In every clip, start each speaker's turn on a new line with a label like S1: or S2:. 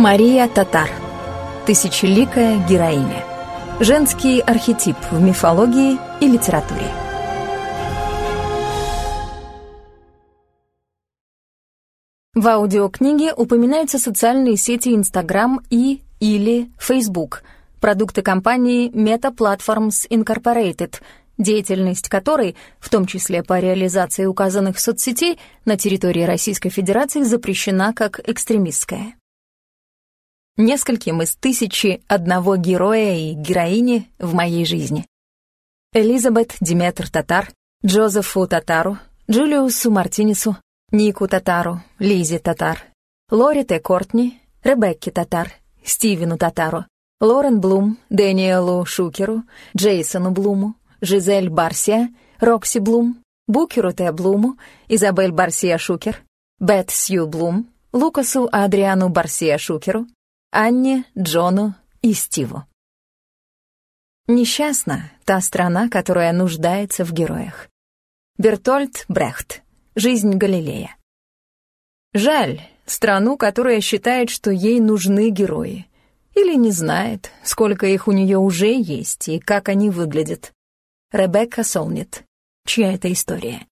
S1: Мария Татар. Тысячеликая героиня. Женский архетип в мифологии и литературе. В аудиокниге упоминаются социальные сети Instagram и или Facebook, продукты компании Meta Platforms Incorporated, деятельность которой, в том числе по реализации указанных соцсетей, на территории Российской Федерации запрещена как экстремистская нескольким из тысячи одного героя и героини в моей жизни. Элизабет Диметр Татар, Джозефу Татару, Джулиусу Мартинесу, Нику Татару, Лизе Татар, Лори Т. Кортни, Ребекке Татар, Стивену Татару, Лорен Блум, Дэниелу Шукеру, Джейсону Блуму, Жизель Барсия, Рокси Блум, Букеру Т. Блуму, Изабель Барсия Шукер, Бет Сью Блум, Лукасу Адриану Барсия Шукеру, Анне, Джону и Стиву. Несчастна та страна, которая нуждается в героях. Бертольд Брехт. Жизнь Галилея. Жаль страну, которая считает, что ей нужны герои. Или не знает, сколько их у нее уже есть и как они выглядят. Ребекка Солнит. Чья это история?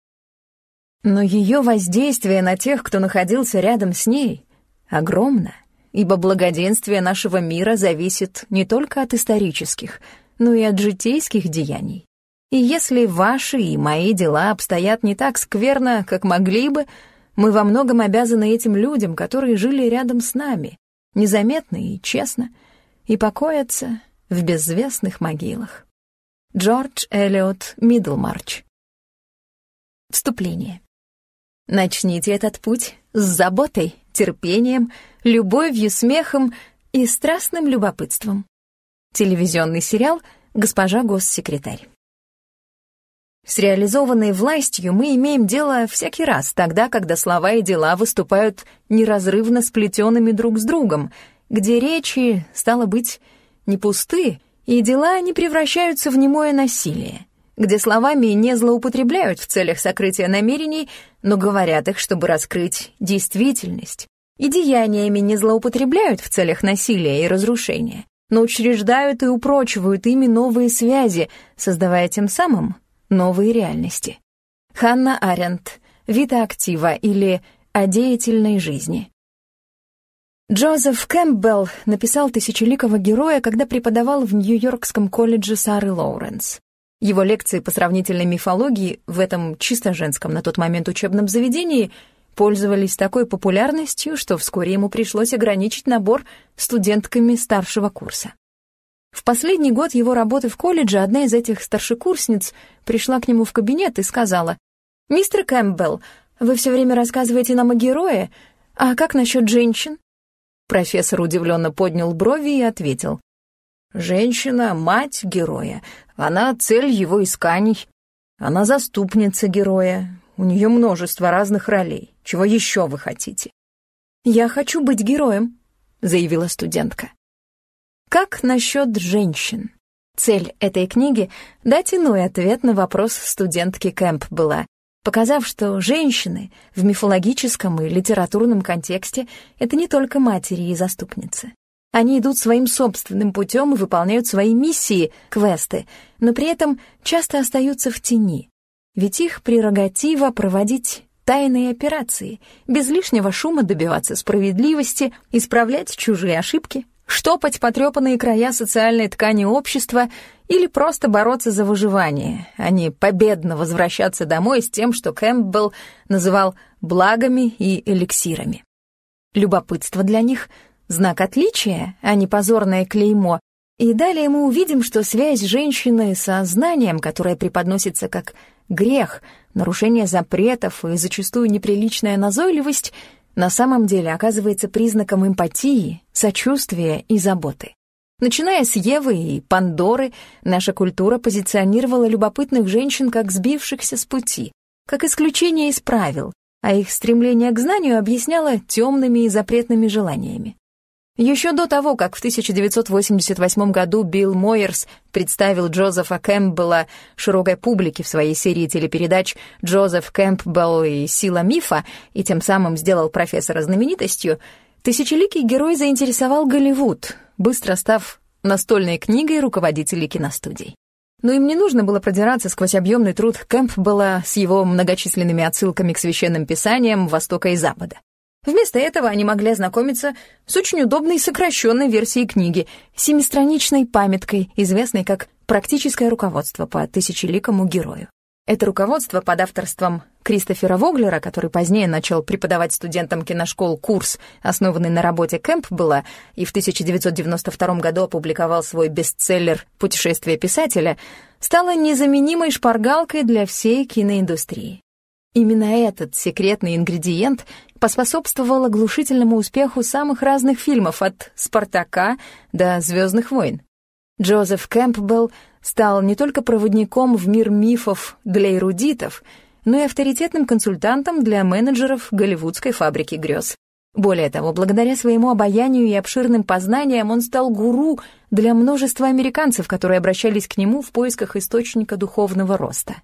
S1: Но ее воздействие на тех, кто находился рядом с ней, огромно ибо благоденствие нашего мира зависит не только от исторических, но и от житейских деяний. И если ваши и мои дела обстоят не так скверно, как могли бы, мы во многом обязаны этим людям, которые жили рядом с нами, незаметно и честно, и покоятся в безвестных могилах. Джордж Эллиот Мидлмарч Вступление. Начните этот путь с заботой, терпением, любовью, смехом и страстным любопытством. Телевизионный сериал «Госпожа госсекретарь». С реализованной властью мы имеем дело всякий раз, тогда, когда слова и дела выступают неразрывно сплетенными друг с другом, где речи, стало быть, не пусты, и дела не превращаются в немое насилие, где словами не злоупотребляют в целях сокрытия намерений, но говорят их, чтобы раскрыть действительность, и деяниями не злоупотребляют в целях насилия и разрушения, но учреждают и упрочивают ими новые связи, создавая тем самым новые реальности. Ханна Аренд, «Вита актива» или «О деятельной жизни». Джозеф Кэмпбелл написал «Тысячеликого героя», когда преподавал в Нью-Йоркском колледже Сары Лоуренс. Его лекции по сравнительной мифологии в этом чисто женском на тот момент учебном заведении — пользовались такой популярностью, что вскоре ему пришлось ограничить набор студентками старшего курса. В последний год его работы в колледже одна из этих старшекурсниц пришла к нему в кабинет и сказала, «Мистер Кэмпбелл, вы все время рассказываете нам о герое, а как насчет женщин?» Профессор удивленно поднял брови и ответил, «Женщина — мать героя, она — цель его исканий, она заступница героя, у нее множество разных ролей. Чего еще вы хотите?» «Я хочу быть героем», — заявила студентка. Как насчет женщин? Цель этой книги — дать иной ответ на вопрос студентки Кэмп была, показав, что женщины в мифологическом и литературном контексте — это не только матери и заступницы. Они идут своим собственным путем и выполняют свои миссии, квесты, но при этом часто остаются в тени, ведь их прерогатива проводить тайные операции, без лишнего шума добиваться справедливости, исправлять чужие ошибки, штопать потрепанные края социальной ткани общества или просто бороться за выживание, а не победно возвращаться домой с тем, что Кэмпбелл называл благами и эликсирами. Любопытство для них — знак отличия, а не позорное клеймо, и далее мы увидим, что связь женщины со знанием, которое преподносится как грех, нарушение запретов и зачастую неприличная назойливость на самом деле оказывается признаком эмпатии, сочувствия и заботы. Начиная с Евы и Пандоры, наша культура позиционировала любопытных женщин как сбившихся с пути, как исключение из правил, а их стремление к знанию объясняло темными и запретными желаниями. Еще до того, как в 1988 году Билл Мойерс представил Джозефа Кэмпбелла широкой публике в своей серии телепередач «Джозеф Кэмпбелл и сила мифа» и тем самым сделал профессора знаменитостью, Тысячеликий герой заинтересовал Голливуд, быстро став настольной книгой руководителей киностудий. Но им не нужно было продираться сквозь объемный труд Кэмпбелла с его многочисленными отсылками к священным писаниям Востока и Запада. Вместо этого они могли ознакомиться с очень удобной сокращенной версией книги, семистраничной памяткой, известной как «Практическое руководство по тысячеликому герою». Это руководство под авторством Кристофера Воглера, который позднее начал преподавать студентам киношкол курс, основанный на работе Кэмпбелла, и в 1992 году опубликовал свой бестселлер «Путешествие писателя», стало незаменимой шпаргалкой для всей киноиндустрии. Именно этот секретный ингредиент поспособствовал оглушительному успеху самых разных фильмов от «Спартака» до «Звездных войн». Джозеф Кэмпбелл стал не только проводником в мир мифов для эрудитов, но и авторитетным консультантом для менеджеров голливудской фабрики грез. Более того, благодаря своему обаянию и обширным познаниям он стал гуру для множества американцев, которые обращались к нему в поисках источника духовного роста.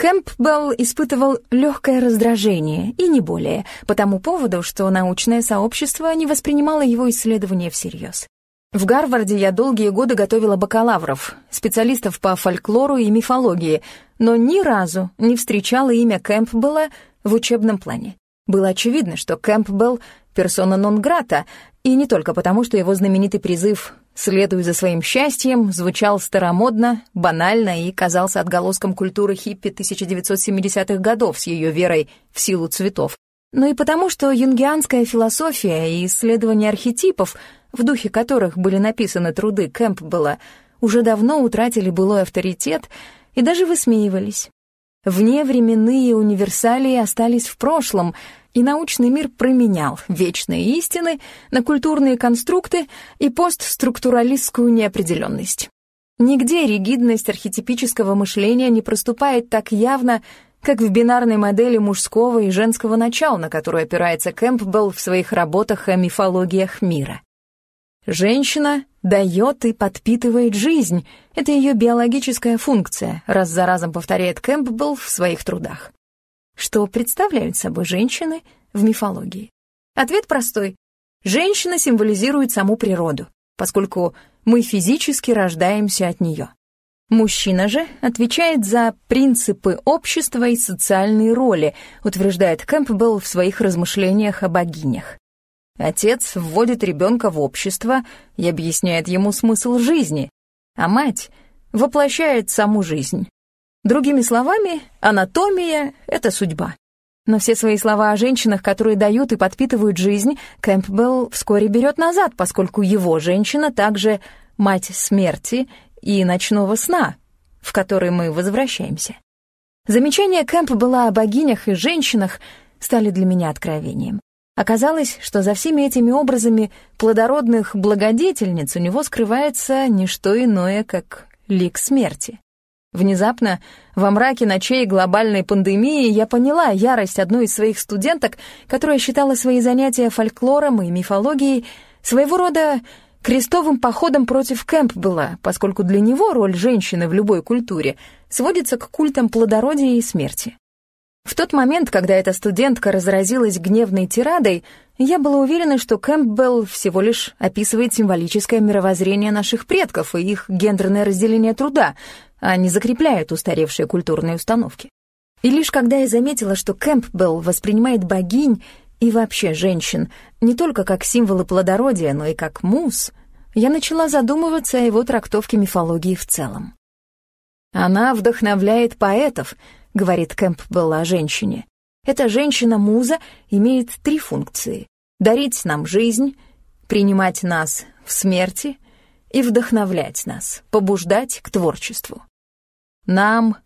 S1: Кэмпбелл испытывал легкое раздражение, и не более, по тому поводу, что научное сообщество не воспринимало его исследования всерьез. В Гарварде я долгие годы готовила бакалавров, специалистов по фольклору и мифологии, но ни разу не встречала имя Кэмпбелла в учебном плане. Было очевидно, что Кэмпбелл — персона нон-грата, и не только потому, что его знаменитый призыв «Следуй за своим счастьем» звучал старомодно, банально и казался отголоском культуры хиппи 1970-х годов с ее верой в силу цветов, но и потому, что юнгианская философия и исследование архетипов — в духе которых были написаны труды Кэмпбелла, уже давно утратили былой авторитет и даже высмеивались. Вневременные универсалии остались в прошлом, и научный мир променял вечные истины на культурные конструкты и постструктуралистскую неопределенность. Нигде ригидность архетипического мышления не проступает так явно, как в бинарной модели мужского и женского начала, на которую опирается Кэмпбелл в своих работах о мифологиях мира. Женщина дает и подпитывает жизнь. Это ее биологическая функция, раз за разом повторяет Кэмпбелл в своих трудах. Что представляют собой женщины в мифологии? Ответ простой. Женщина символизирует саму природу, поскольку мы физически рождаемся от нее. Мужчина же отвечает за принципы общества и социальные роли, утверждает Кэмпбелл в своих размышлениях о богинях. Отец вводит ребенка в общество и объясняет ему смысл жизни, а мать воплощает саму жизнь. Другими словами, анатомия — это судьба. Но все свои слова о женщинах, которые дают и подпитывают жизнь, Кэмпбелл вскоре берет назад, поскольку его женщина также мать смерти и ночного сна, в который мы возвращаемся. Замечания Кэмпбелла о богинях и женщинах стали для меня откровением. Оказалось, что за всеми этими образами плодородных благодетельниц у него скрывается не что иное, как лик смерти. Внезапно, во мраке ночей глобальной пандемии, я поняла ярость одной из своих студенток, которая считала свои занятия фольклором и мифологией своего рода крестовым походом против Кэмпбелла, поскольку для него роль женщины в любой культуре сводится к культам плодородия и смерти. В тот момент, когда эта студентка разразилась гневной тирадой, я была уверена, что Кэмпбелл всего лишь описывает символическое мировоззрение наших предков и их гендерное разделение труда, а не закрепляет устаревшие культурные установки. И лишь когда я заметила, что Кэмпбелл воспринимает богинь и вообще женщин не только как символы плодородия, но и как мус, я начала задумываться о его трактовке мифологии в целом. Она вдохновляет поэтов —— говорит Кэмпбелл о женщине. Эта женщина-муза имеет три функции — дарить нам жизнь, принимать нас в смерти и вдохновлять нас, побуждать к творчеству. Нам,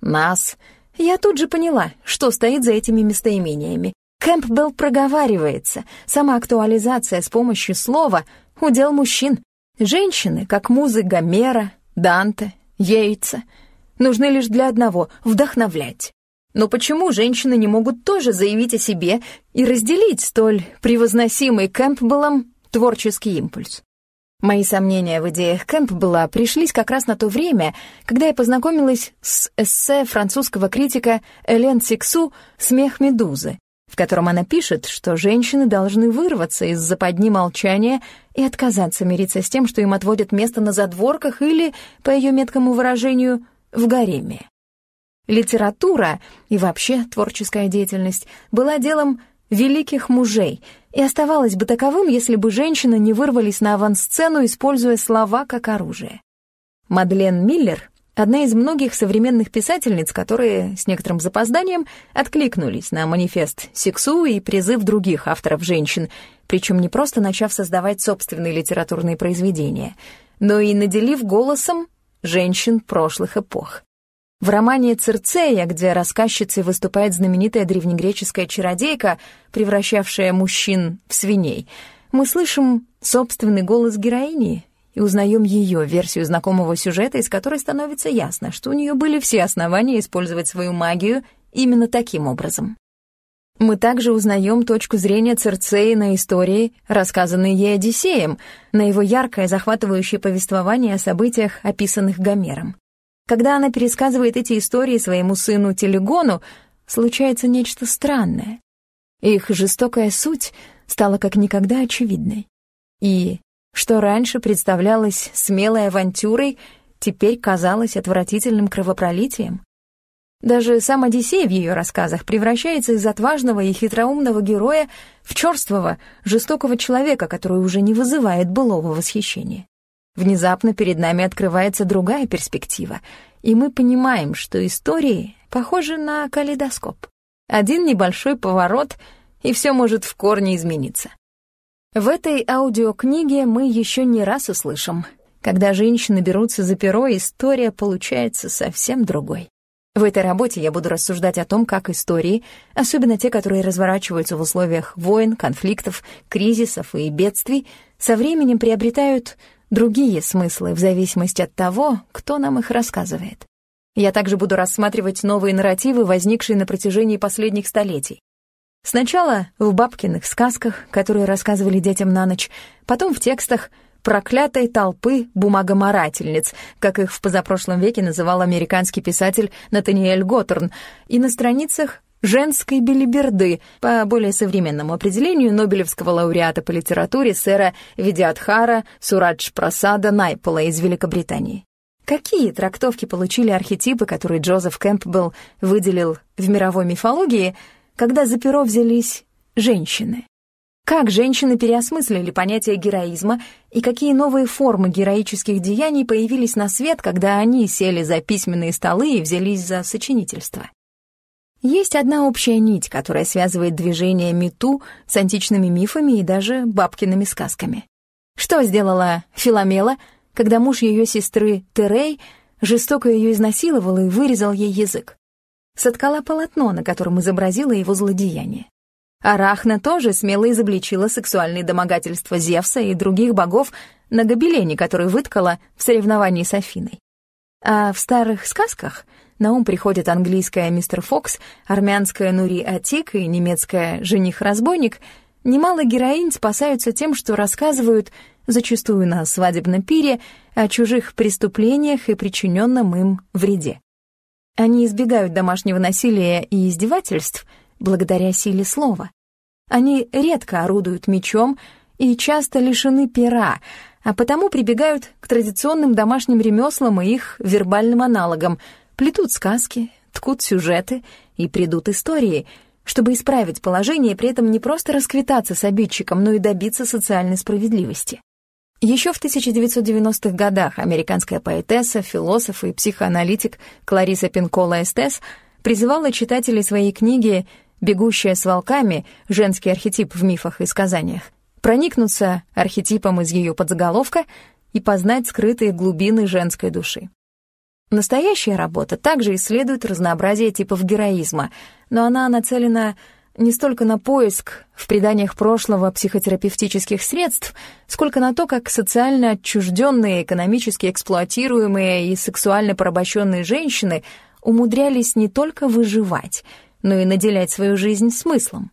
S1: нас. Я тут же поняла, что стоит за этими местоимениями. Кэмпбелл проговаривается. Сама актуализация с помощью слова — удел мужчин. Женщины, как музы Гомера, Данте, Йейтса — нужны лишь для одного — вдохновлять. Но почему женщины не могут тоже заявить о себе и разделить столь превозносимый Кэмпбеллом творческий импульс? Мои сомнения в идеях Кэмпбелла пришлись как раз на то время, когда я познакомилась с эссе французского критика Элен Сиксу «Смех Медузы», в котором она пишет, что женщины должны вырваться из западни молчания и отказаться мириться с тем, что им отводят место на задворках или, по ее меткому выражению, в гареме. Литература и вообще творческая деятельность была делом великих мужей и оставалась бы таковым, если бы женщины не вырвались на авансцену, используя слова как оружие. Мадлен Миллер — одна из многих современных писательниц, которые с некоторым запозданием откликнулись на манифест Сексу и призыв других авторов женщин, причем не просто начав создавать собственные литературные произведения, но и наделив голосом женщин прошлых эпох. В романе «Цирцея», где рассказчицей выступает знаменитая древнегреческая чародейка, превращавшая мужчин в свиней, мы слышим собственный голос героини и узнаем ее версию знакомого сюжета, из которой становится ясно, что у нее были все основания использовать свою магию именно таким образом. Мы также узнаем точку зрения Цирцеи на истории, рассказанной ей Одиссеем, на его яркое, захватывающее повествование о событиях, описанных Гомером. Когда она пересказывает эти истории своему сыну Телегону, случается нечто странное. Их жестокая суть стала как никогда очевидной. И что раньше представлялось смелой авантюрой, теперь казалось отвратительным кровопролитием. Даже сам Одиссей в ее рассказах превращается из отважного и хитроумного героя в черствого, жестокого человека, который уже не вызывает былого восхищения. Внезапно перед нами открывается другая перспектива, и мы понимаем, что истории похожи на калейдоскоп. Один небольшой поворот, и все может в корне измениться. В этой аудиокниге мы еще не раз услышим. Когда женщины берутся за перо, история получается совсем другой. В этой работе я буду рассуждать о том, как истории, особенно те, которые разворачиваются в условиях войн, конфликтов, кризисов и бедствий, со временем приобретают другие смыслы в зависимости от того, кто нам их рассказывает. Я также буду рассматривать новые нарративы, возникшие на протяжении последних столетий. Сначала в бабкиных сказках, которые рассказывали детям на ночь, потом в текстах проклятой толпы бумагоморательниц, как их в позапрошлом веке называл американский писатель Натаниэль Готтерн, и на страницах женской белиберды, по более современному определению Нобелевского лауреата по литературе сэра Видиадхара Сурадж Прасада Найпола из Великобритании. Какие трактовки получили архетипы, которые Джозеф Кэмпбелл выделил в мировой мифологии, когда за перо взялись женщины? Как женщины переосмыслили понятие героизма и какие новые формы героических деяний появились на свет, когда они сели за письменные столы и взялись за сочинительство? Есть одна общая нить, которая связывает движение Мету с античными мифами и даже бабкиными сказками. Что сделала Филомела, когда муж ее сестры Терей жестоко ее изнасиловал и вырезал ей язык? Соткала полотно, на котором изобразила его злодеяние. Арахна тоже смело изобличила сексуальные домогательства Зевса и других богов на гобелене, который выткала в соревновании с Афиной. А в старых сказках на ум приходят английская «Мистер Фокс», армянская «Нури Атик» и немецкая «Жених-разбойник», немало героинь спасаются тем, что рассказывают, зачастую на свадебном пире, о чужих преступлениях и причиненном им вреде. Они избегают домашнего насилия и издевательств благодаря силе слова. Они редко орудуют мечом и часто лишены пера, а потому прибегают к традиционным домашним ремеслам и их вербальным аналогам — плетут сказки, ткут сюжеты и придут истории, чтобы исправить положение и при этом не просто расквитаться с обидчиком, но и добиться социальной справедливости. Еще в 1990-х годах американская поэтесса, философ и психоаналитик Клариса Пинкола Эстес призывала читателей своей книги «Бегущая с волками. Женский архетип в мифах и сказаниях» проникнуться архетипом из ее подзаголовка и познать скрытые глубины женской души. Настоящая работа также исследует разнообразие типов героизма, но она нацелена не столько на поиск в преданиях прошлого психотерапевтических средств, сколько на то, как социально отчужденные, экономически эксплуатируемые и сексуально порабощенные женщины умудрялись не только выживать, но и наделять свою жизнь смыслом.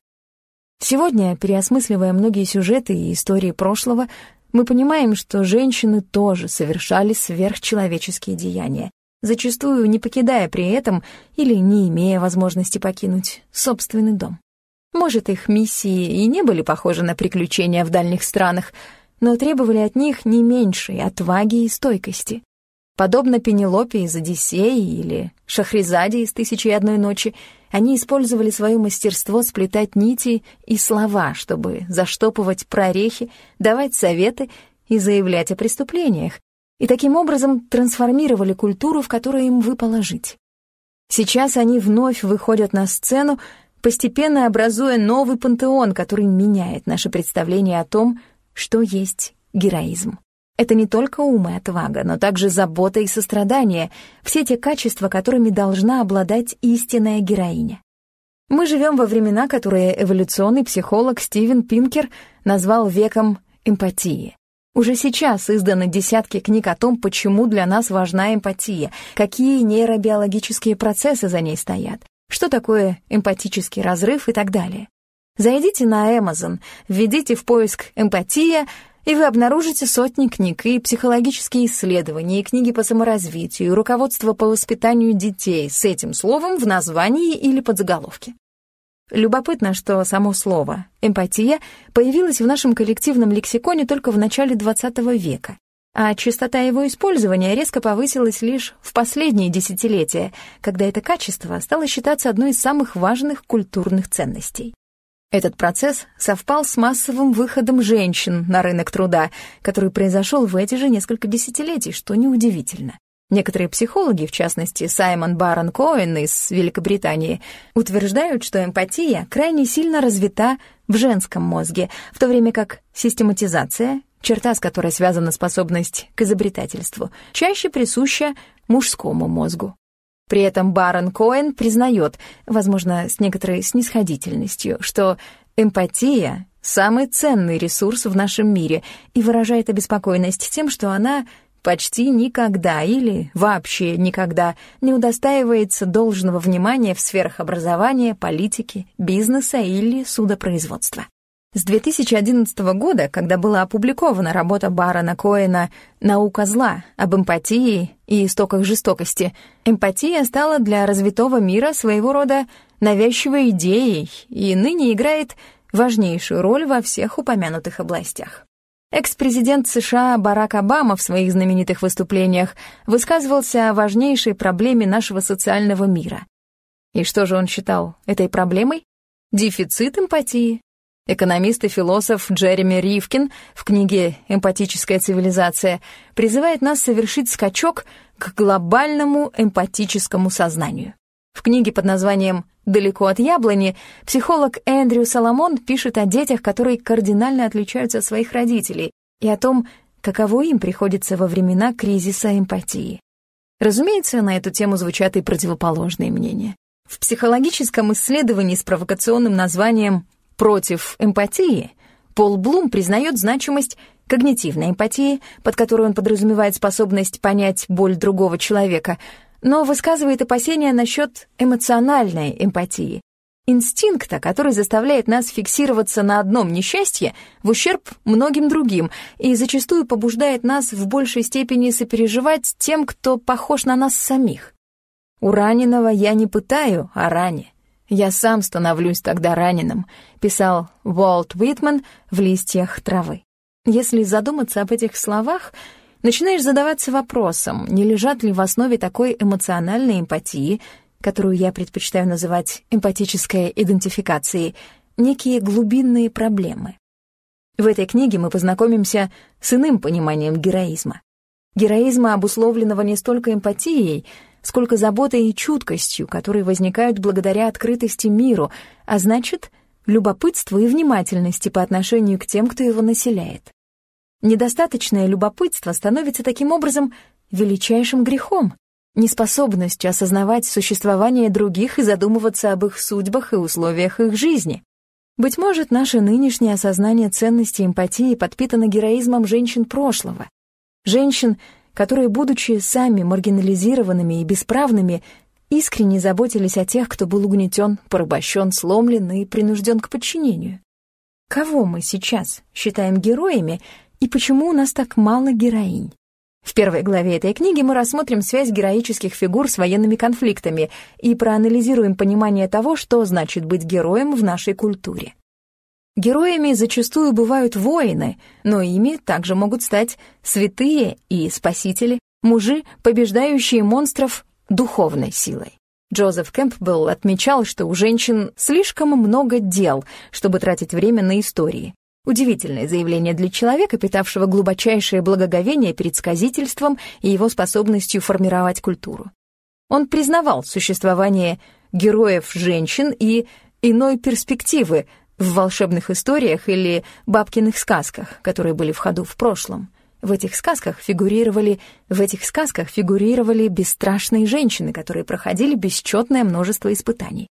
S1: Сегодня, переосмысливая многие сюжеты и истории прошлого, мы понимаем, что женщины тоже совершали сверхчеловеческие деяния, зачастую не покидая при этом или не имея возможности покинуть собственный дом. Может, их миссии и не были похожи на приключения в дальних странах, но требовали от них не меньшей отваги и стойкости. Подобно Пенелопе из «Одиссеи» или Шахризаде из «Тысячи и одной ночи», они использовали свое мастерство сплетать нити и слова, чтобы заштопывать прорехи, давать советы и заявлять о преступлениях, и таким образом трансформировали культуру, в которой им выпало жить. Сейчас они вновь выходят на сцену, постепенно образуя новый пантеон, который меняет наше представление о том, что есть героизм. Это не только ум и отвага, но также забота и сострадание, все те качества, которыми должна обладать истинная героиня. Мы живем во времена, которые эволюционный психолог Стивен Пинкер назвал веком эмпатии. Уже сейчас изданы десятки книг о том, почему для нас важна эмпатия, какие нейробиологические процессы за ней стоят, что такое эмпатический разрыв и так далее. Зайдите на Amazon, введите в поиск «эмпатия», и вы обнаружите сотни книг и психологические исследования, и книги по саморазвитию, и руководство по воспитанию детей с этим словом в названии или подзаголовке. Любопытно, что само слово «эмпатия» появилось в нашем коллективном лексиконе только в начале XX века, а частота его использования резко повысилась лишь в последние десятилетия, когда это качество стало считаться одной из самых важных культурных ценностей. Этот процесс совпал с массовым выходом женщин на рынок труда, который произошел в эти же несколько десятилетий, что неудивительно. Некоторые психологи, в частности Саймон Барон Коэн из Великобритании, утверждают, что эмпатия крайне сильно развита в женском мозге, в то время как систематизация, черта с которой связана способность к изобретательству, чаще присуща мужскому мозгу. При этом Барон Коэн признает, возможно, с некоторой снисходительностью, что эмпатия — самый ценный ресурс в нашем мире и выражает обеспокоенность тем, что она почти никогда или вообще никогда не удостаивается должного внимания в сферах образования, политики, бизнеса или судопроизводства. С 2011 года, когда была опубликована работа Барона Коэна «Наука зла» об эмпатии и истоках жестокости, эмпатия стала для развитого мира своего рода навязчивой идеей и ныне играет важнейшую роль во всех упомянутых областях. Экс-президент США Барак Обама в своих знаменитых выступлениях высказывался о важнейшей проблеме нашего социального мира. И что же он считал этой проблемой? Дефицит эмпатии. Экономист и философ Джереми Ривкин в книге «Эмпатическая цивилизация» призывает нас совершить скачок к глобальному эмпатическому сознанию. В книге под названием «Далеко от яблони» психолог Эндрю Соломон пишет о детях, которые кардинально отличаются от своих родителей, и о том, каково им приходится во времена кризиса эмпатии. Разумеется, на эту тему звучат и противоположные мнения. В психологическом исследовании с провокационным названием против эмпатии, Пол Блум признает значимость когнитивной эмпатии, под которой он подразумевает способность понять боль другого человека, но высказывает опасения насчет эмоциональной эмпатии, инстинкта, который заставляет нас фиксироваться на одном несчастье в ущерб многим другим и зачастую побуждает нас в большей степени сопереживать тем, кто похож на нас самих. У раненого я не пытаю о ране, «Я сам становлюсь тогда раненым», — писал Уолт Уитман в «Листьях травы». Если задуматься об этих словах, начинаешь задаваться вопросом, не лежат ли в основе такой эмоциональной эмпатии, которую я предпочитаю называть эмпатической идентификацией, некие глубинные проблемы. В этой книге мы познакомимся с иным пониманием героизма. Героизма, обусловленного не столько эмпатией, сколько заботой и чуткостью, которые возникают благодаря открытости миру, а значит, любопытству и внимательности по отношению к тем, кто его населяет. Недостаточное любопытство становится таким образом величайшим грехом, неспособностью осознавать существование других и задумываться об их судьбах и условиях их жизни. Быть может, наше нынешнее осознание ценности эмпатии подпитано героизмом женщин прошлого, женщин, которые, будучи сами маргинализированными и бесправными, искренне заботились о тех, кто был угнетен, порабощен, сломлен и принужден к подчинению. Кого мы сейчас считаем героями и почему у нас так мало героинь? В первой главе этой книги мы рассмотрим связь героических фигур с военными конфликтами и проанализируем понимание того, что значит быть героем в нашей культуре. Героями зачастую бывают воины, но ими также могут стать святые и спасители, мужи, побеждающие монстров духовной силой. Джозеф Кэмпбелл отмечал, что у женщин слишком много дел, чтобы тратить время на истории. Удивительное заявление для человека, питавшего глубочайшее благоговение перед сказительством и его способностью формировать культуру. Он признавал существование героев женщин и иной перспективы в волшебных историях или бабкиных сказках, которые были в ходу в прошлом. В этих сказках фигурировали, в этих сказках фигурировали бесстрашные женщины, которые проходили бесчетное множество испытаний.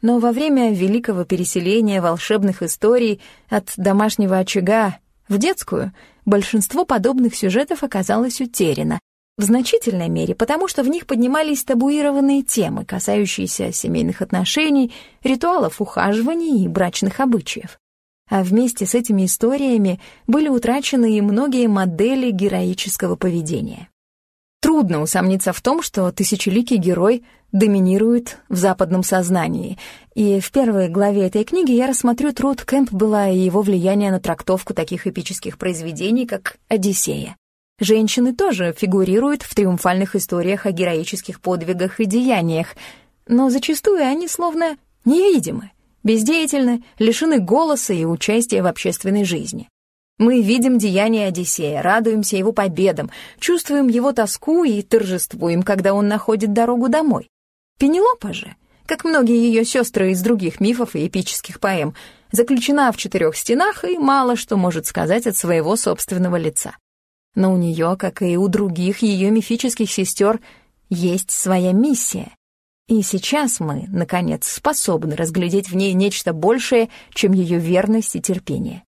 S1: Но во время великого переселения волшебных историй от домашнего очага в детскую большинство подобных сюжетов оказалось утеряно, в значительной мере потому, что в них поднимались табуированные темы, касающиеся семейных отношений, ритуалов ухаживания и брачных обычаев а вместе с этими историями были утрачены и многие модели героического поведения. Трудно усомниться в том, что тысячеликий герой доминирует в западном сознании, и в первой главе этой книги я рассмотрю труд Кэмпбелла и его влияние на трактовку таких эпических произведений, как «Одиссея». Женщины тоже фигурируют в триумфальных историях о героических подвигах и деяниях, но зачастую они словно невидимы бездеятельны, лишены голоса и участия в общественной жизни. Мы видим деяния Одиссея, радуемся его победам, чувствуем его тоску и торжествуем, когда он находит дорогу домой. Пенелопа же, как многие ее сестры из других мифов и эпических поэм, заключена в четырех стенах и мало что может сказать от своего собственного лица. Но у нее, как и у других ее мифических сестер, есть своя миссия, и сейчас мы, наконец, способны разглядеть в ней нечто большее, чем ее верность и терпение.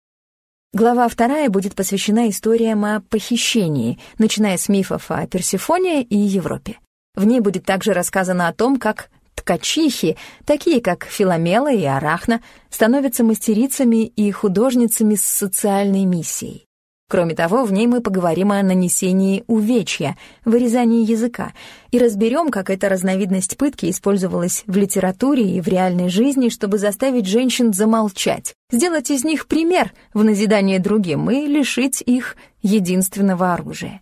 S1: Глава вторая будет посвящена историям о похищении, начиная с мифов о Персефоне и Европе. В ней будет также рассказано о том, как ткачихи, такие как Филомела и Арахна, становятся мастерицами и художницами с социальной миссией. Кроме того, в ней мы поговорим о нанесении увечья, вырезании языка, и разберем, как эта разновидность пытки использовалась в литературе и в реальной жизни, чтобы заставить женщин замолчать, сделать из них пример в назидание другим и лишить их единственного оружия.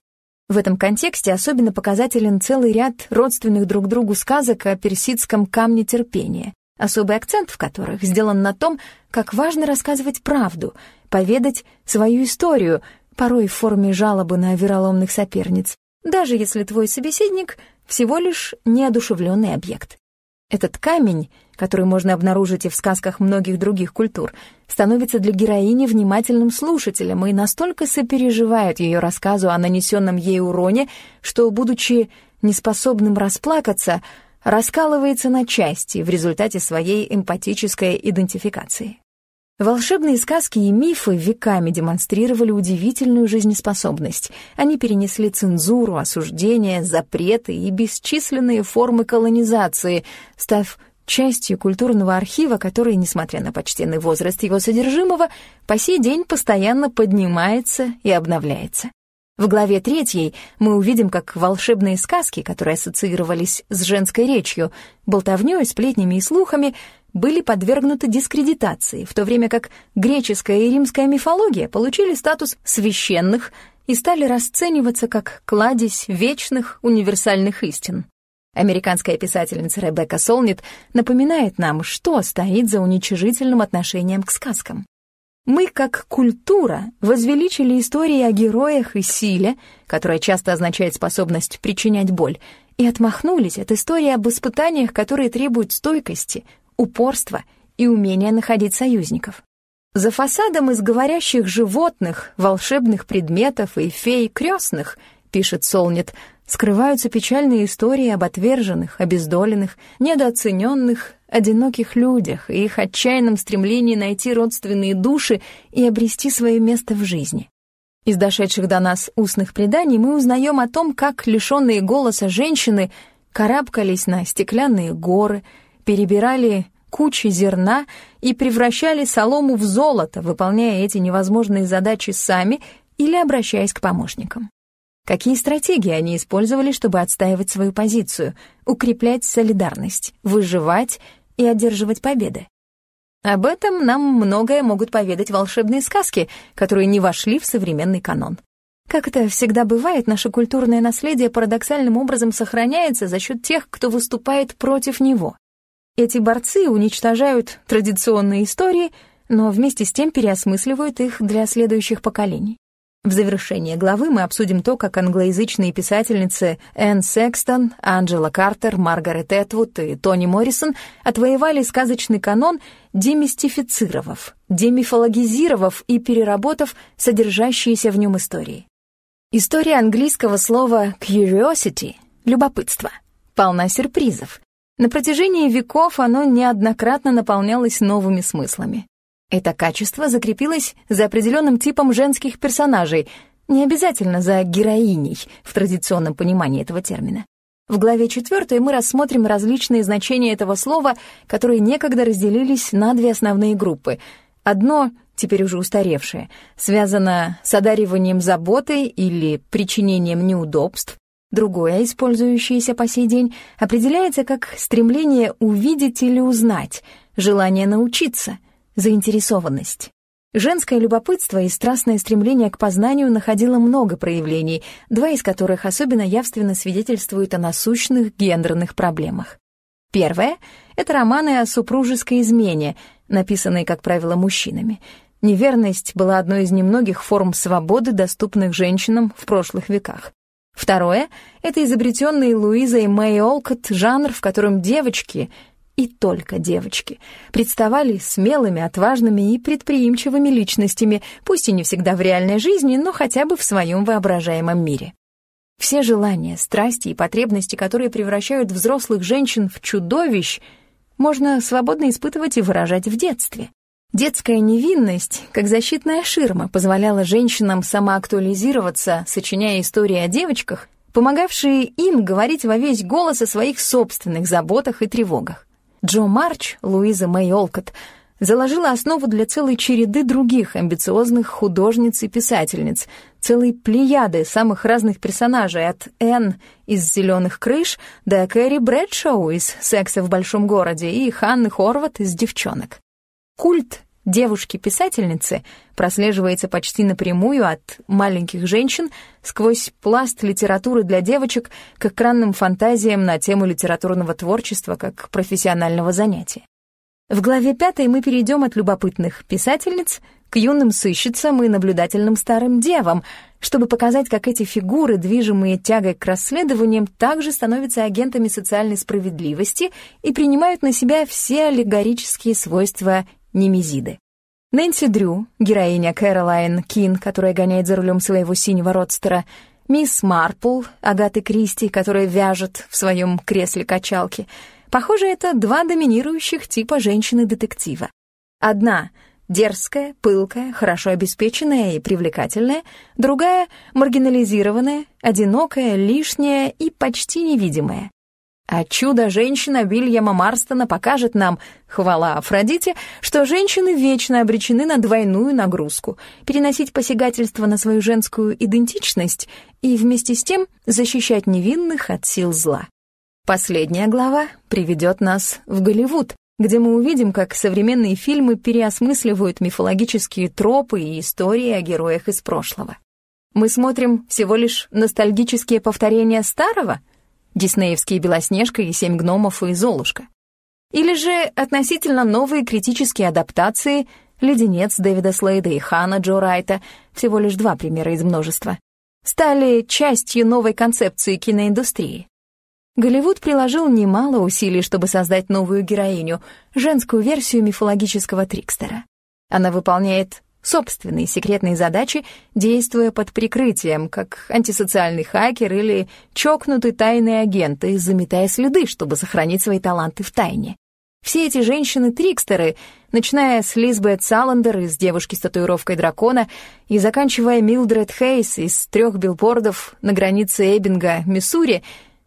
S1: В этом контексте особенно показателен целый ряд родственных друг другу сказок о персидском камне терпения, особый акцент в которых сделан на том, как важно рассказывать правду, поведать свою историю, порой в форме жалобы на вероломных соперниц, даже если твой собеседник всего лишь неодушевленный объект. Этот камень, который можно обнаружить и в сказках многих других культур, становится для героини внимательным слушателем и настолько сопереживает ее рассказу о нанесенном ей уроне, что, будучи неспособным расплакаться, раскалывается на части в результате своей эмпатической идентификации. Волшебные сказки и мифы веками демонстрировали удивительную жизнеспособность. Они перенесли цензуру, осуждение, запреты и бесчисленные формы колонизации, став частью культурного архива, который, несмотря на почтенный возраст его содержимого, по сей день постоянно поднимается и обновляется. В главе третьей мы увидим, как волшебные сказки, которые ассоциировались с женской речью, болтовнёй, сплетнями и слухами, были подвергнуты дискредитации, в то время как греческая и римская мифология получили статус священных и стали расцениваться как кладезь вечных универсальных истин. Американская писательница Ребекка Солнит напоминает нам, что стоит за уничижительным отношением к сказкам. Мы, как культура, возвеличили истории о героях и силе, которая часто означает способность причинять боль, и отмахнулись от истории об испытаниях, которые требуют стойкости, упорства и умения находить союзников. За фасадом из говорящих животных, волшебных предметов и фей крестных, пишет Солнит, скрываются печальные истории об отверженных, обездоленных, недооцененных, одиноких людях и их отчаянном стремлении найти родственные души и обрести свое место в жизни. Из дошедших до нас устных преданий мы узнаем о том, как лишенные голоса женщины карабкались на стеклянные горы, перебирали кучи зерна и превращали солому в золото, выполняя эти невозможные задачи сами или обращаясь к помощникам. Какие стратегии они использовали, чтобы отстаивать свою позицию, укреплять солидарность, выживать и одерживать победы? Об этом нам многое могут поведать волшебные сказки, которые не вошли в современный канон. Как это всегда бывает, наше культурное наследие парадоксальным образом сохраняется за счет тех, кто выступает против него. Эти борцы уничтожают традиционные истории, но вместе с тем переосмысливают их для следующих поколений. В завершение главы мы обсудим то, как англоязычные писательницы Энн Секстон, Анджела Картер, Маргарет Этвуд и Тони Моррисон отвоевали сказочный канон, демистифицировав, демифологизировав и переработав содержащиеся в нем истории. История английского слова «curiosity» — любопытство — полна сюрпризов. На протяжении веков оно неоднократно наполнялось новыми смыслами. Это качество закрепилось за определенным типом женских персонажей, не обязательно за героиней в традиционном понимании этого термина. В главе 4 мы рассмотрим различные значения этого слова, которые некогда разделились на две основные группы. Одно, теперь уже устаревшее, связано с одариванием заботой или причинением неудобств, другое, использующееся по сей день, определяется как стремление увидеть или узнать, желание научиться — заинтересованность. Женское любопытство и страстное стремление к познанию находило много проявлений, два из которых особенно явственно свидетельствуют о насущных гендерных проблемах. Первое — это романы о супружеской измене, написанные, как правило, мужчинами. Неверность была одной из немногих форм свободы, доступных женщинам в прошлых веках. Второе — это изобретенный Луизой Мэй Олкот жанр, в котором девочки и только девочки, представали смелыми, отважными и предприимчивыми личностями, пусть и не всегда в реальной жизни, но хотя бы в своем воображаемом мире. Все желания, страсти и потребности, которые превращают взрослых женщин в чудовищ, можно свободно испытывать и выражать в детстве. Детская невинность, как защитная ширма, позволяла женщинам самоактуализироваться, сочиняя истории о девочках, помогавшие им говорить во весь голос о своих собственных заботах и тревогах. Джо Марч, Луиза Мэй Олкот, заложила основу для целой череды других амбициозных художниц и писательниц, целой плеяды самых разных персонажей, от Энн из «Зеленых крыш» до Кэрри Брэдшоу из «Секса в большом городе» и Ханны Хорват из «Девчонок». Культ девушки-писательницы прослеживается почти напрямую от маленьких женщин сквозь пласт литературы для девочек к экранным фантазиям на тему литературного творчества как профессионального занятия. В главе пятой мы перейдем от любопытных писательниц к юным сыщицам и наблюдательным старым девам, чтобы показать, как эти фигуры, движимые тягой к расследованиям, также становятся агентами социальной справедливости и принимают на себя все аллегорические свойства Немезиды. Нэнси Дрю, героиня Кэролайн Кин, которая гоняет за рулем своего синего родстера, мисс Марпл, Агаты Кристи, которая вяжет в своем кресле качалки. Похоже, это два доминирующих типа женщины-детектива. Одна — дерзкая, пылкая, хорошо обеспеченная и привлекательная, другая — маргинализированная, одинокая, лишняя и почти невидимая. А чудо-женщина Вильяма Марстона покажет нам, хвала Афродите, что женщины вечно обречены на двойную нагрузку, переносить посягательство на свою женскую идентичность и вместе с тем защищать невинных от сил зла. Последняя глава приведет нас в Голливуд, где мы увидим, как современные фильмы переосмысливают мифологические тропы и истории о героях из прошлого. Мы смотрим всего лишь ностальгические повторения старого — диснеевские «Белоснежка» и «Семь гномов» и «Золушка». Или же относительно новые критические адаптации «Леденец» Дэвида Слейда и «Хана» Джо Райта, всего лишь два примера из множества, стали частью новой концепции киноиндустрии. Голливуд приложил немало усилий, чтобы создать новую героиню, женскую версию мифологического Трикстера. Она выполняет собственные секретные задачи, действуя под прикрытием, как антисоциальный хакер или чокнутый тайный агент, и заметая следы, чтобы сохранить свои таланты в тайне. Все эти женщины-трикстеры, начиная с Лизбет Саландер из «Девушки с татуировкой дракона» и заканчивая Милдред Хейс из трех билбордов на границе Эббинга, Миссури,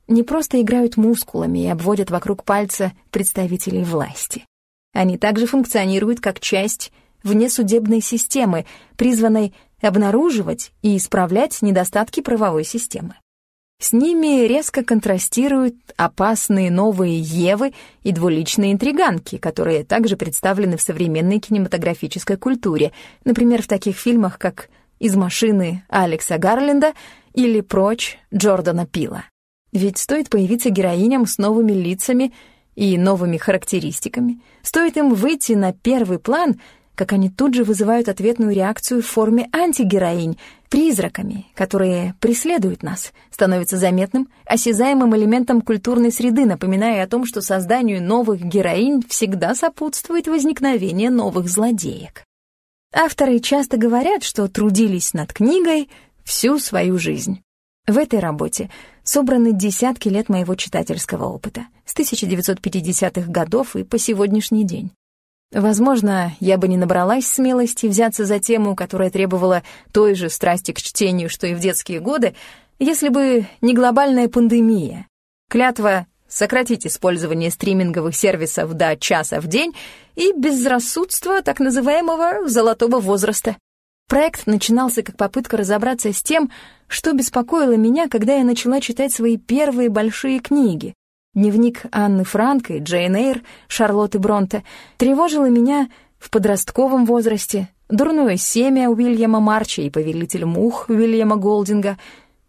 S1: не просто играют мускулами и обводят вокруг пальца представителей власти. Они также функционируют как часть внесудебной системы, призванной обнаруживать и исправлять недостатки правовой системы. С ними резко контрастируют опасные новые Евы и двуличные интриганки, которые также представлены в современной кинематографической культуре, например, в таких фильмах, как «Из машины» Алекса Гарленда или «Прочь» Джордана Пила. Ведь стоит появиться героиням с новыми лицами и новыми характеристиками, стоит им выйти на первый план — как они тут же вызывают ответную реакцию в форме антигероинь, призраками, которые преследуют нас, становятся заметным, осязаемым элементом культурной среды, напоминая о том, что созданию новых героинь всегда сопутствует возникновение новых злодеек. Авторы часто говорят, что трудились над книгой всю свою жизнь. В этой работе собраны десятки лет моего читательского опыта, с 1950-х годов и по сегодняшний день. Возможно, я бы не набралась смелости взяться за тему, которая требовала той же страсти к чтению, что и в детские годы, если бы не глобальная пандемия. Клятва сократить использование стриминговых сервисов до часа в день и безрассудство так называемого «золотого возраста». Проект начинался как попытка разобраться с тем, что беспокоило меня, когда я начала читать свои первые большие книги, Дневник Анны Франк и Джейн Эйр, Шарлотты Бронте тревожило меня в подростковом возрасте, дурное семя Уильяма Марча и повелитель мух Уильяма Голдинга,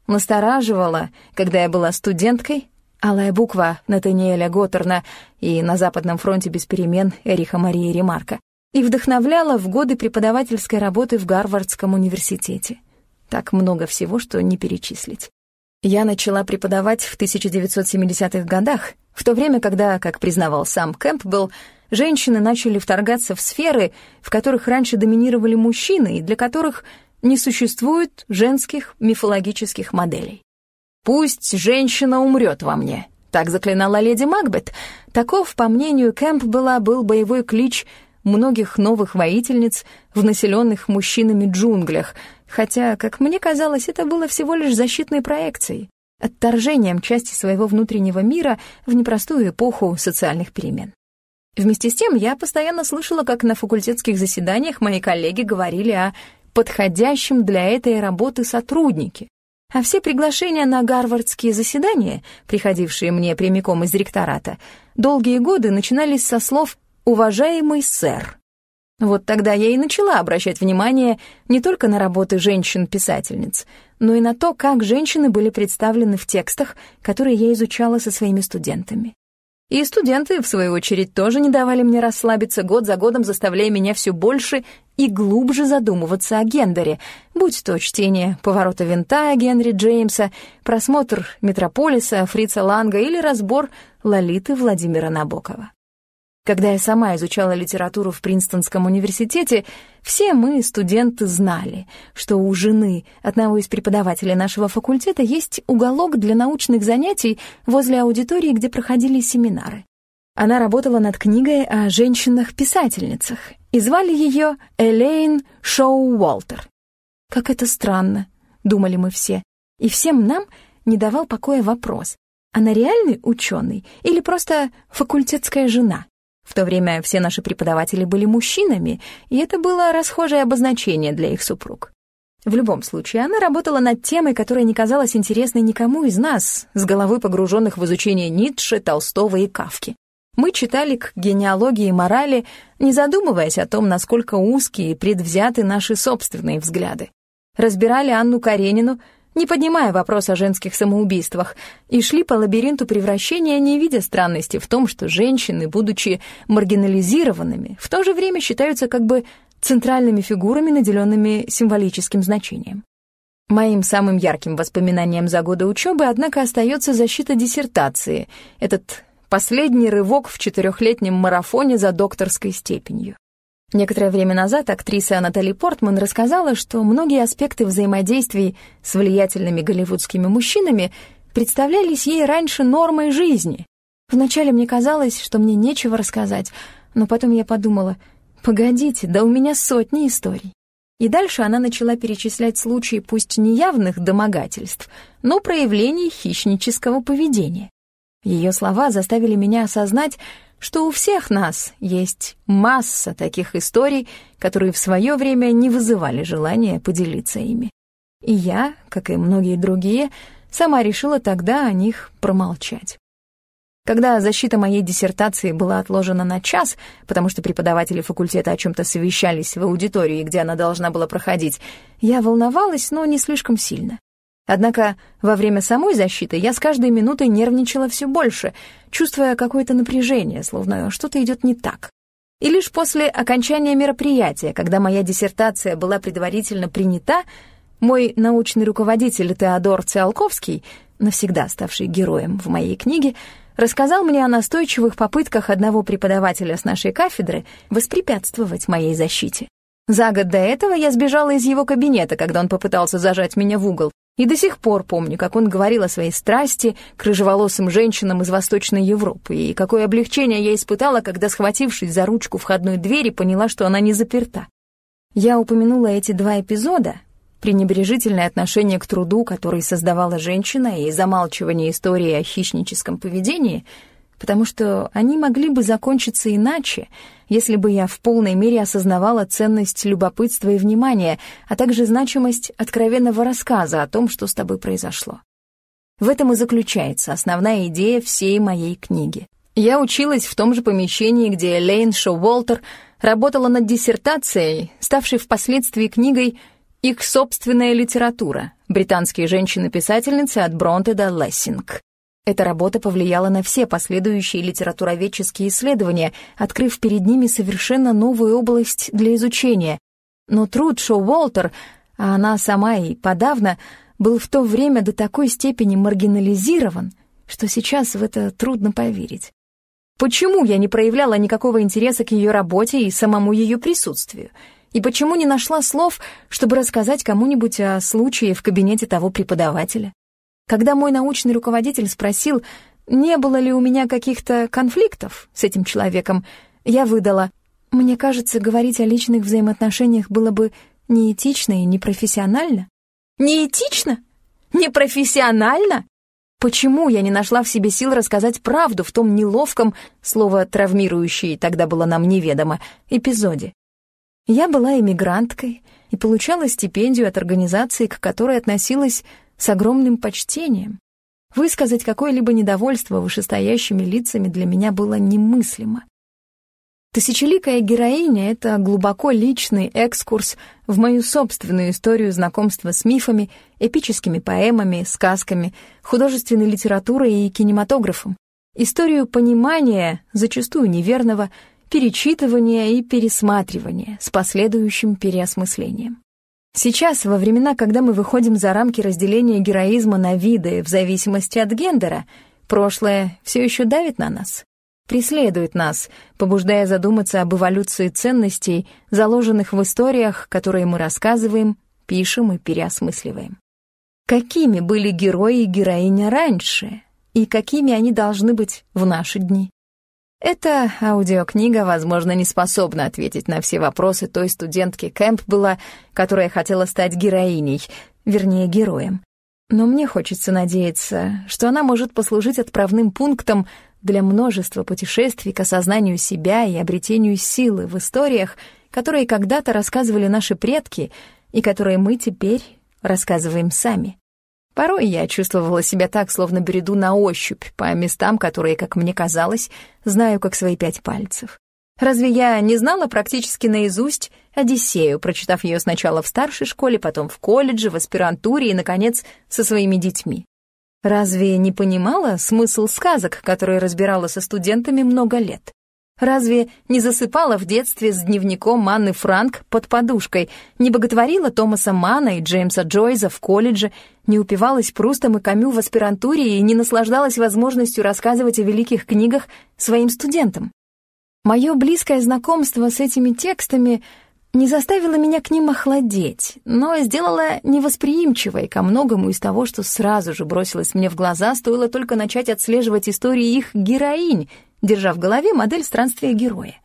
S1: настораживало, когда я была студенткой, алая буква Натаниэля Готтерна и на Западном фронте без перемен Эриха Марии Ремарка, и вдохновляла в годы преподавательской работы в Гарвардском университете. Так много всего, что не перечислить. Я начала преподавать в 1970-х годах, в то время, когда, как признавал сам Кэмпбелл, женщины начали вторгаться в сферы, в которых раньше доминировали мужчины и для которых не существует женских мифологических моделей. «Пусть женщина умрет во мне», — так заклинала леди Макбет. Таков, по мнению Кэмпбелла, был боевой клич многих новых воительниц в населенных мужчинами джунглях — Хотя, как мне казалось, это было всего лишь защитной проекцией, отторжением части своего внутреннего мира в непростую эпоху социальных перемен. Вместе с тем я постоянно слышала, как на факультетских заседаниях мои коллеги говорили о подходящем для этой работы сотруднике, а все приглашения на гарвардские заседания, приходившие мне прямиком из ректората, долгие годы начинались со слов «Уважаемый сэр». Вот тогда я и начала обращать внимание не только на работы женщин-писательниц, но и на то, как женщины были представлены в текстах, которые я изучала со своими студентами. И студенты, в свою очередь, тоже не давали мне расслабиться год за годом, заставляя меня все больше и глубже задумываться о гендере, будь то чтение «Поворота винта» Генри Джеймса, просмотр «Метрополиса» Фрица Ланга или разбор «Лолиты» Владимира Набокова. Когда я сама изучала литературу в Принстонском университете, все мы, студенты, знали, что у жены одного из преподавателей нашего факультета есть уголок для научных занятий возле аудитории, где проходили семинары. Она работала над книгой о женщинах-писательницах, и звали ее Элейн Шоу Уолтер. «Как это странно», — думали мы все, и всем нам не давал покоя вопрос, она реальный ученый или просто факультетская жена? В то время все наши преподаватели были мужчинами, и это было расхожее обозначение для их супруг. В любом случае, она работала над темой, которая не казалась интересной никому из нас, с головой погруженных в изучение Ницше, Толстого и Кавки. Мы читали к генеалогии и морали, не задумываясь о том, насколько узкие и предвзяты наши собственные взгляды. Разбирали Анну Каренину, не поднимая вопрос о женских самоубийствах, и шли по лабиринту превращения, не видя странности в том, что женщины, будучи маргинализированными, в то же время считаются как бы центральными фигурами, наделенными символическим значением. Моим самым ярким воспоминанием за годы учебы, однако, остается защита диссертации, этот последний рывок в четырехлетнем марафоне за докторской степенью. Некоторое время назад актриса Натали Портман рассказала, что многие аспекты взаимодействий с влиятельными голливудскими мужчинами представлялись ей раньше нормой жизни. Вначале мне казалось, что мне нечего рассказать, но потом я подумала, погодите, да у меня сотни историй. И дальше она начала перечислять случаи пусть неявных домогательств, но проявлений хищнического поведения. Ее слова заставили меня осознать, что у всех нас есть масса таких историй, которые в свое время не вызывали желания поделиться ими. И я, как и многие другие, сама решила тогда о них промолчать. Когда защита моей диссертации была отложена на час, потому что преподаватели факультета о чем-то совещались в аудитории, где она должна была проходить, я волновалась, но не слишком сильно. Однако во время самой защиты я с каждой минутой нервничала все больше, чувствуя какое-то напряжение, словно что-то идет не так. И лишь после окончания мероприятия, когда моя диссертация была предварительно принята, мой научный руководитель Теодор Циолковский, навсегда ставший героем в моей книге, рассказал мне о настойчивых попытках одного преподавателя с нашей кафедры воспрепятствовать моей защите. За год до этого я сбежала из его кабинета, когда он попытался зажать меня в угол, и до сих пор помню, как он говорил о своей страсти к рыжеволосым женщинам из Восточной Европы, и какое облегчение я испытала, когда, схватившись за ручку входной двери, поняла, что она не заперта. Я упомянула эти два эпизода, пренебрежительное отношение к труду, который создавала женщина, и замалчивание истории о хищническом поведении, потому что они могли бы закончиться иначе, если бы я в полной мере осознавала ценность любопытства и внимания, а также значимость откровенного рассказа о том, что с тобой произошло. В этом и заключается основная идея всей моей книги. Я училась в том же помещении, где Лейн Шоу-Уолтер работала над диссертацией, ставшей впоследствии книгой их собственная литература. Британские женщины-писательницы от Бронте до Лессинг. Эта работа повлияла на все последующие литературоведческие исследования, открыв перед ними совершенно новую область для изучения. Но труд Шоу Уолтер, а она сама и подавно, был в то время до такой степени маргинализирован, что сейчас в это трудно поверить. Почему я не проявляла никакого интереса к ее работе и самому ее присутствию? И почему не нашла слов, чтобы рассказать кому-нибудь о случае в кабинете того преподавателя? Когда мой научный руководитель спросил, не было ли у меня каких-то конфликтов с этим человеком, я выдала, «Мне кажется, говорить о личных взаимоотношениях было бы неэтично и непрофессионально». «Неэтично? Непрофессионально?» Почему я не нашла в себе сил рассказать правду в том неловком, слово «травмирующий» тогда было нам неведомо, эпизоде? Я была эмигранткой и получала стипендию от организации, к которой относилась с огромным почтением. Высказать какое-либо недовольство вышестоящими лицами для меня было немыслимо. Тысячеликая героиня — это глубоко личный экскурс в мою собственную историю знакомства с мифами, эпическими поэмами, сказками, художественной литературой и кинематографом. Историю понимания, зачастую неверного, перечитывания и пересматривания с последующим переосмыслением. Сейчас, во времена, когда мы выходим за рамки разделения героизма на виды в зависимости от гендера, прошлое все еще давит на нас, преследует нас, побуждая задуматься об эволюции ценностей, заложенных в историях, которые мы рассказываем, пишем и переосмысливаем. Какими были герои и героиня раньше, и какими они должны быть в наши дни? Эта аудиокнига, возможно, не способна ответить на все вопросы той студентки Кэмпбелла, которая хотела стать героиней, вернее, героем. Но мне хочется надеяться, что она может послужить отправным пунктом для множества путешествий к осознанию себя и обретению силы в историях, которые когда-то рассказывали наши предки и которые мы теперь рассказываем сами. Порой я чувствовала себя так, словно бреду на ощупь по местам, которые, как мне казалось, знаю как свои пять пальцев. Разве я не знала практически наизусть Одиссею, прочитав ее сначала в старшей школе, потом в колледже, в аспирантуре и, наконец, со своими детьми? Разве не понимала смысл сказок, которые разбирала со студентами много лет? Разве не засыпала в детстве с дневником Манны Франк под подушкой, не боготворила Томаса Мана и Джеймса Джойза в колледже, не упивалась Прустом и Камю в аспирантуре и не наслаждалась возможностью рассказывать о великих книгах своим студентам? Мое близкое знакомство с этими текстами не заставило меня к ним охладеть, но сделало невосприимчивой ко многому из того, что сразу же бросилось мне в глаза, стоило только начать отслеживать истории их героинь, держа в голове модель странствия героя.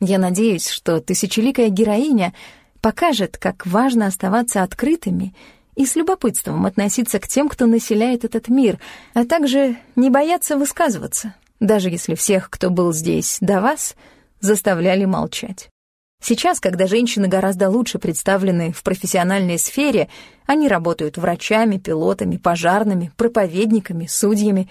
S1: Я надеюсь, что тысячеликая героиня покажет, как важно оставаться открытыми и с любопытством относиться к тем, кто населяет этот мир, а также не бояться высказываться, даже если всех, кто был здесь до вас, заставляли молчать. Сейчас, когда женщины гораздо лучше представлены в профессиональной сфере, они работают врачами, пилотами, пожарными, проповедниками, судьями,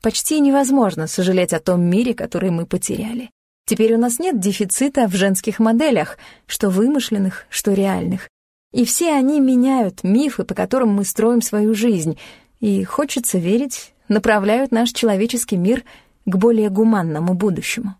S1: почти невозможно сожалеть о том мире, который мы потеряли. Теперь у нас нет дефицита в женских моделях, что вымышленных, что реальных. И все они меняют мифы, по которым мы строим свою жизнь, и, хочется верить, направляют наш человеческий мир к более гуманному будущему.